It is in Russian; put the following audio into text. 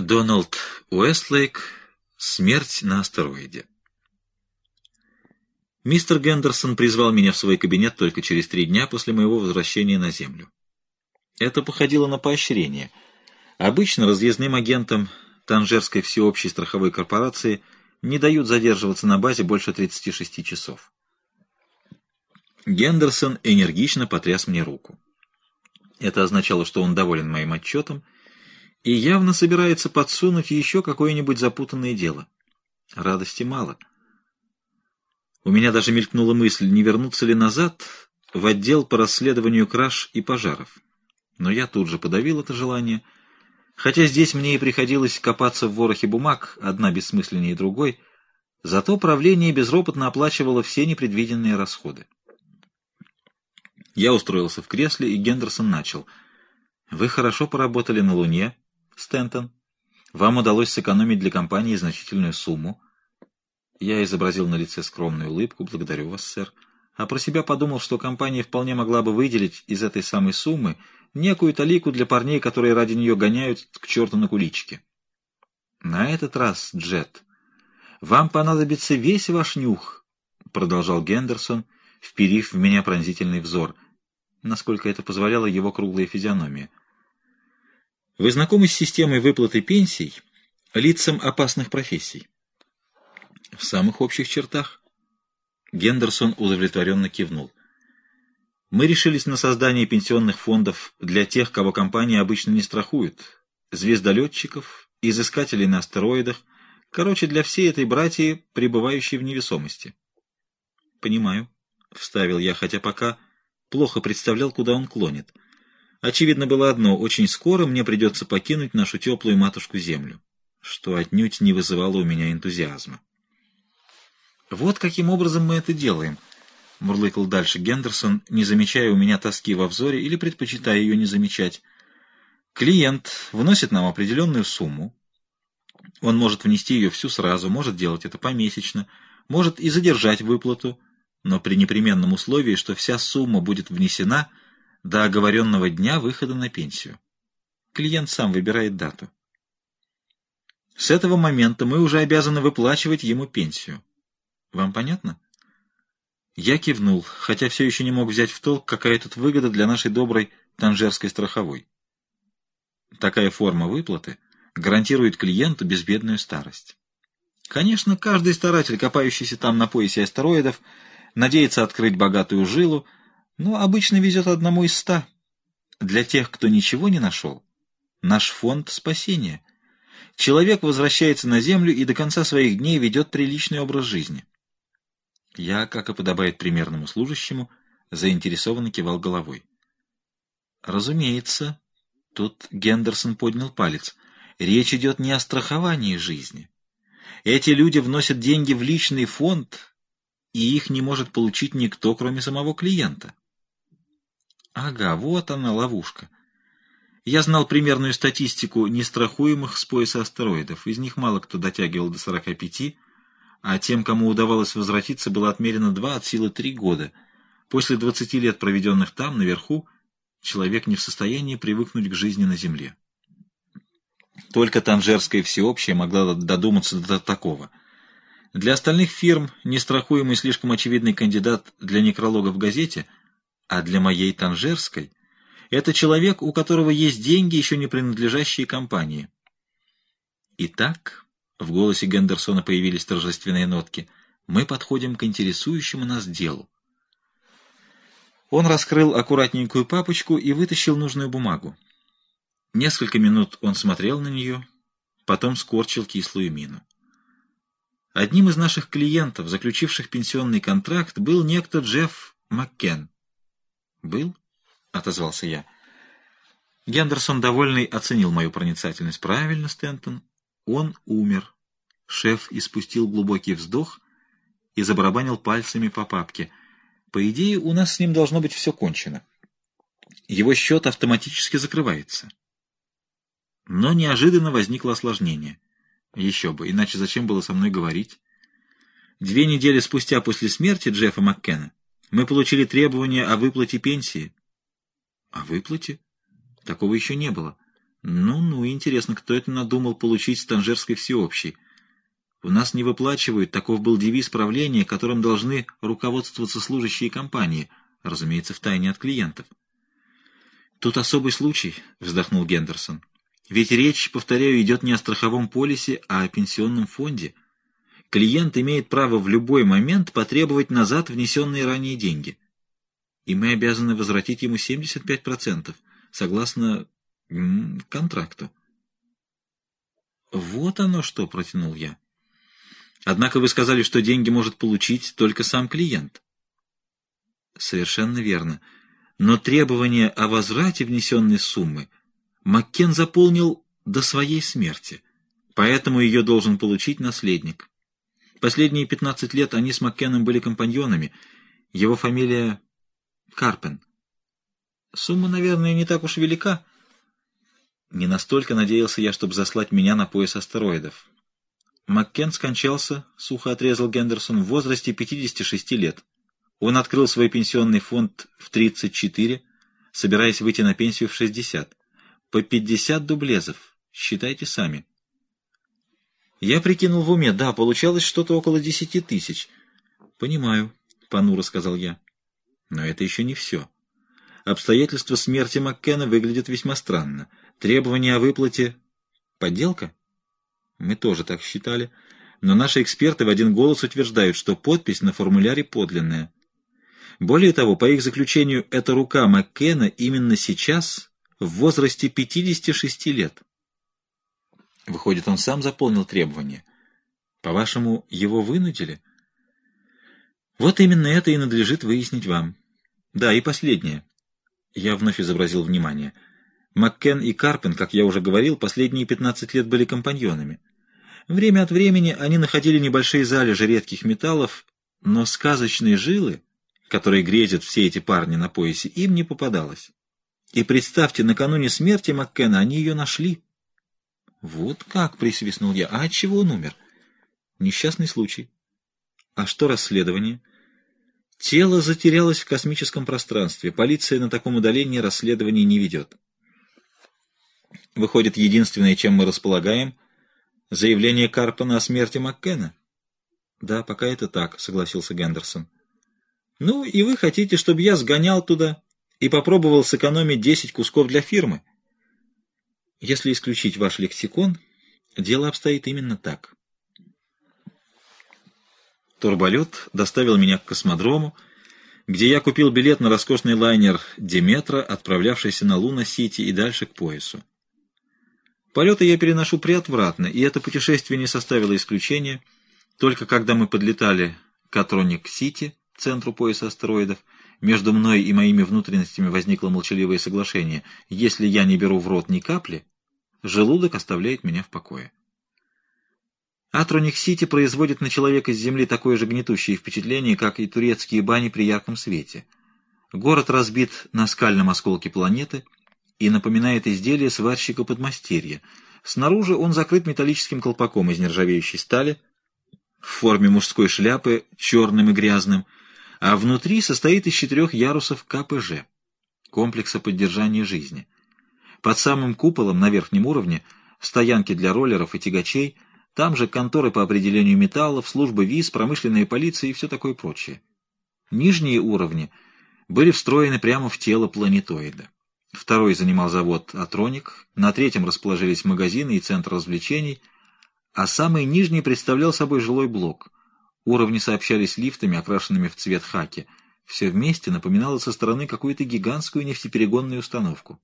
Дональд Уэстлейк «Смерть на астероиде». Мистер Гендерсон призвал меня в свой кабинет только через три дня после моего возвращения на Землю. Это походило на поощрение. Обычно разъездным агентам Танжерской всеобщей страховой корпорации не дают задерживаться на базе больше 36 часов. Гендерсон энергично потряс мне руку. Это означало, что он доволен моим отчетом и явно собирается подсунуть еще какое-нибудь запутанное дело. Радости мало. У меня даже мелькнула мысль, не вернуться ли назад в отдел по расследованию краж и пожаров. Но я тут же подавил это желание, хотя здесь мне и приходилось копаться в ворохе бумаг, одна бессмысленнее другой, зато правление безропотно оплачивало все непредвиденные расходы. Я устроился в кресле, и Гендерсон начал. «Вы хорошо поработали на Луне, Стентон. Вам удалось сэкономить для компании значительную сумму». Я изобразил на лице скромную улыбку. «Благодарю вас, сэр». А про себя подумал, что компания вполне могла бы выделить из этой самой суммы некую талику для парней, которые ради нее гоняют к черту на куличке. «На этот раз, Джет, вам понадобится весь ваш нюх», — продолжал Гендерсон, вперив в меня пронзительный взор — насколько это позволяло его круглая физиономия. Вы знакомы с системой выплаты пенсий лицам опасных профессий? В самых общих чертах. Гендерсон удовлетворенно кивнул. Мы решились на создание пенсионных фондов для тех, кого компании обычно не страхуют. Звездолетчиков, изыскателей на астероидах, короче, для всей этой братьи, пребывающей в невесомости. Понимаю, — вставил я, хотя пока плохо представлял, куда он клонит. Очевидно было одно — очень скоро мне придется покинуть нашу теплую матушку-землю, что отнюдь не вызывало у меня энтузиазма. «Вот каким образом мы это делаем», — мурлыкал дальше Гендерсон, не замечая у меня тоски во взоре или предпочитая ее не замечать. «Клиент вносит нам определенную сумму. Он может внести ее всю сразу, может делать это помесячно, может и задержать выплату» но при непременном условии, что вся сумма будет внесена до оговоренного дня выхода на пенсию. Клиент сам выбирает дату. С этого момента мы уже обязаны выплачивать ему пенсию. Вам понятно? Я кивнул, хотя все еще не мог взять в толк, какая тут выгода для нашей доброй танжерской страховой. Такая форма выплаты гарантирует клиенту безбедную старость. Конечно, каждый старатель, копающийся там на поясе астероидов, надеется открыть богатую жилу, но обычно везет одному из ста. Для тех, кто ничего не нашел, наш фонд спасения. Человек возвращается на землю и до конца своих дней ведет приличный образ жизни. Я, как и подобает примерному служащему, заинтересованно кивал головой. Разумеется, тут Гендерсон поднял палец. Речь идет не о страховании жизни. Эти люди вносят деньги в личный фонд, и их не может получить никто, кроме самого клиента. Ага, вот она, ловушка. Я знал примерную статистику нестрахуемых с пояса астероидов. Из них мало кто дотягивал до 45, а тем, кому удавалось возвратиться, было отмерено 2 от силы 3 года. После 20 лет, проведенных там, наверху, человек не в состоянии привыкнуть к жизни на Земле. Только Танжерская всеобщая могла додуматься до такого — для остальных фирм нестрахуемый слишком очевидный кандидат для некролога в газете, а для моей Танжерской — это человек, у которого есть деньги, еще не принадлежащие компании. Итак, в голосе Гендерсона появились торжественные нотки, мы подходим к интересующему нас делу. Он раскрыл аккуратненькую папочку и вытащил нужную бумагу. Несколько минут он смотрел на нее, потом скорчил кислую мину. Одним из наших клиентов, заключивших пенсионный контракт, был некто Джефф Маккен. «Был?» — отозвался я. Гендерсон, довольный, оценил мою проницательность. «Правильно, Стентон. Он умер». Шеф испустил глубокий вздох и забарабанил пальцами по папке. «По идее, у нас с ним должно быть все кончено. Его счет автоматически закрывается». Но неожиданно возникло осложнение — еще бы, иначе зачем было со мной говорить? Две недели спустя после смерти Джеффа Маккена мы получили требование о выплате пенсии. О выплате? Такого еще не было. Ну-ну, интересно, кто это надумал получить с Танжерской всеобщей? У нас не выплачивают, таков был девиз правления, которым должны руководствоваться служащие компании, разумеется, в тайне от клиентов. Тут особый случай, вздохнул Гендерсон. Ведь речь, повторяю, идет не о страховом полисе, а о пенсионном фонде. Клиент имеет право в любой момент потребовать назад внесенные ранее деньги. И мы обязаны возвратить ему 75%, согласно контракту. Вот оно что, протянул я. Однако вы сказали, что деньги может получить только сам клиент. Совершенно верно. Но требование о возврате внесенной суммы Маккен заполнил до своей смерти, поэтому ее должен получить наследник. Последние 15 лет они с Маккеном были компаньонами. Его фамилия Карпен. Сумма, наверное, не так уж велика. Не настолько надеялся я, чтобы заслать меня на пояс астероидов. Маккен скончался, сухо отрезал Гендерсон, в возрасте 56 лет. Он открыл свой пенсионный фонд в 34, собираясь выйти на пенсию в 60. По 50 дублезов. Считайте сами. Я прикинул в уме. Да, получалось что-то около 10 тысяч. Понимаю, понуро сказал я. Но это еще не все. Обстоятельства смерти Маккена выглядят весьма странно. Требование о выплате... Подделка? Мы тоже так считали. Но наши эксперты в один голос утверждают, что подпись на формуляре подлинная. Более того, по их заключению, эта рука Маккена именно сейчас в возрасте 56 лет. Выходит, он сам заполнил требования. По-вашему, его вынудили? Вот именно это и надлежит выяснить вам. Да, и последнее. Я вновь изобразил внимание. Маккен и Карпен, как я уже говорил, последние 15 лет были компаньонами. Время от времени они находили небольшие залежи редких металлов, но сказочные жилы, которые грезят все эти парни на поясе, им не попадалось. И представьте, накануне смерти Маккена они ее нашли. Вот как, присвистнул я. А от чего он умер? Несчастный случай. А что расследование? Тело затерялось в космическом пространстве. Полиция на таком удалении расследование не ведет. Выходит, единственное, чем мы располагаем — Заявление Карпана о смерти Маккена? Да, пока это так, согласился Гендерсон. Ну, и вы хотите, чтобы я сгонял туда и попробовал сэкономить 10 кусков для фирмы? Если исключить ваш лексикон, дело обстоит именно так. Турболет доставил меня к космодрому, где я купил билет на роскошный лайнер «Деметра», отправлявшийся на Луна-Сити и дальше к поясу. Полеты я переношу приотвратно, и это путешествие не составило исключения. Только когда мы подлетали к Атроник-Сити, центру пояса астероидов, между мной и моими внутренностями возникло молчаливое соглашение. Если я не беру в рот ни капли, желудок оставляет меня в покое. Атроник-Сити производит на человека с Земли такое же гнетущее впечатление, как и турецкие бани при ярком свете. Город разбит на скальном осколке планеты — и напоминает изделие сварщика-подмастерья. Снаружи он закрыт металлическим колпаком из нержавеющей стали в форме мужской шляпы, черным и грязным, а внутри состоит из четырех ярусов КПЖ — комплекса поддержания жизни. Под самым куполом на верхнем уровне стоянки для роллеров и тягачей, там же конторы по определению металлов, службы виз, промышленная полиция и все такое прочее. Нижние уровни были встроены прямо в тело планетоида. Второй занимал завод «Атроник», на третьем расположились магазины и центр развлечений, а самый нижний представлял собой жилой блок. Уровни сообщались лифтами, окрашенными в цвет хаки. Все вместе напоминало со стороны какую-то гигантскую нефтеперегонную установку.